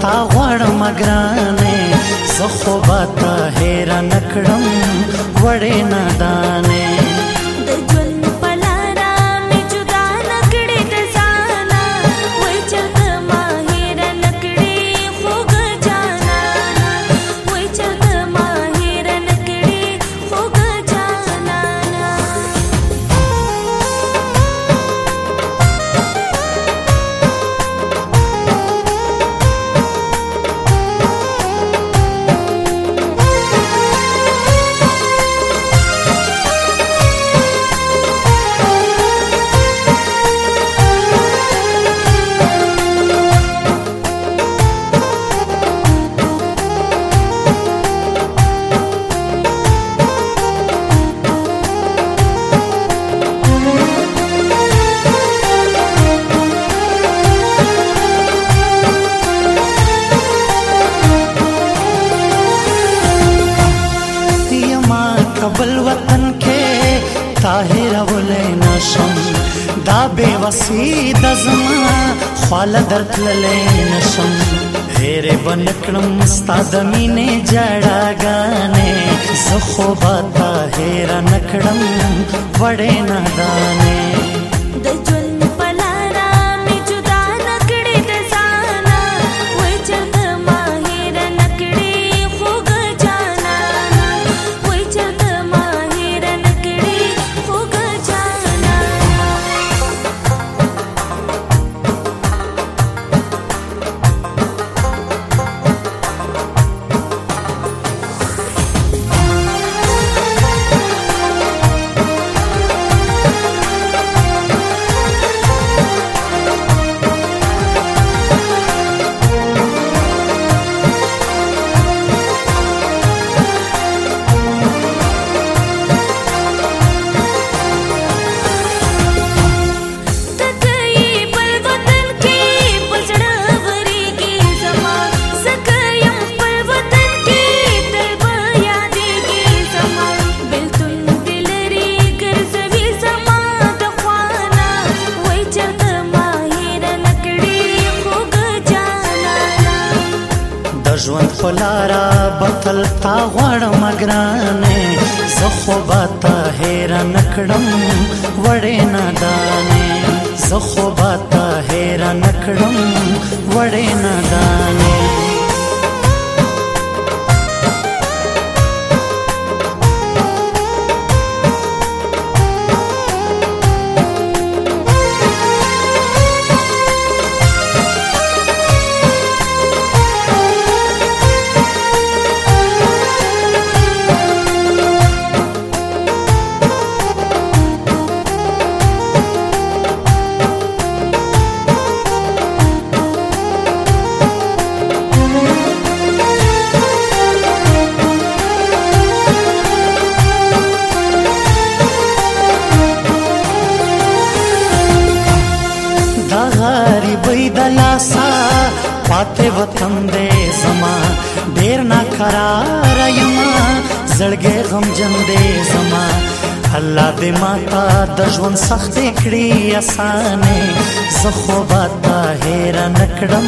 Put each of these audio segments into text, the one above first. تا غړم ګرانه زه خو به تا هېره نکړم وړې نادانه کبل وطن کې طاهر ولې نشم دا به وسی دزم خال درتللې نشم هېر بنکړم ستاد مینې جړا غانې زخو با طاهر نکړم وړې نادانې پلارا بتل تا غړم ګرانه زه خو به تا حیران کړم وړې نادانه زه خو به تا حیران کړم وړې نادانه فاتح وطن دې زما ډیر نا قرار یما زړګې غم جن دې زما الله دې ماتا د ژوند سختې کړې اسانه زه خو باتا هېر نکړم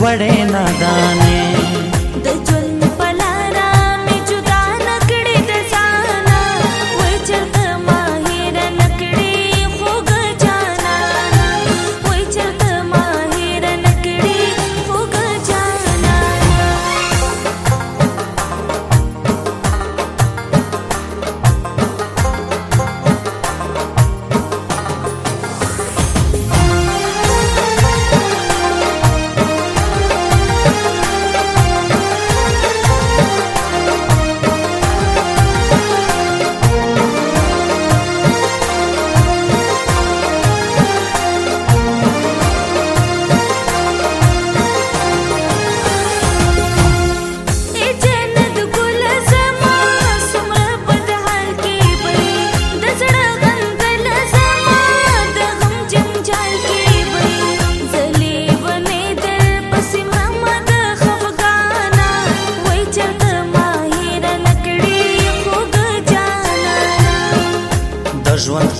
وړې نادانه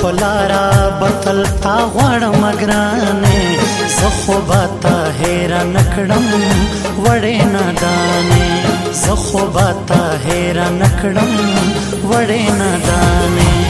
پلارا بتل تا غړم ګرانه زه خو به تا حیران کړم وړې نادانه زه خو به تا حیران کړم وړې نادانه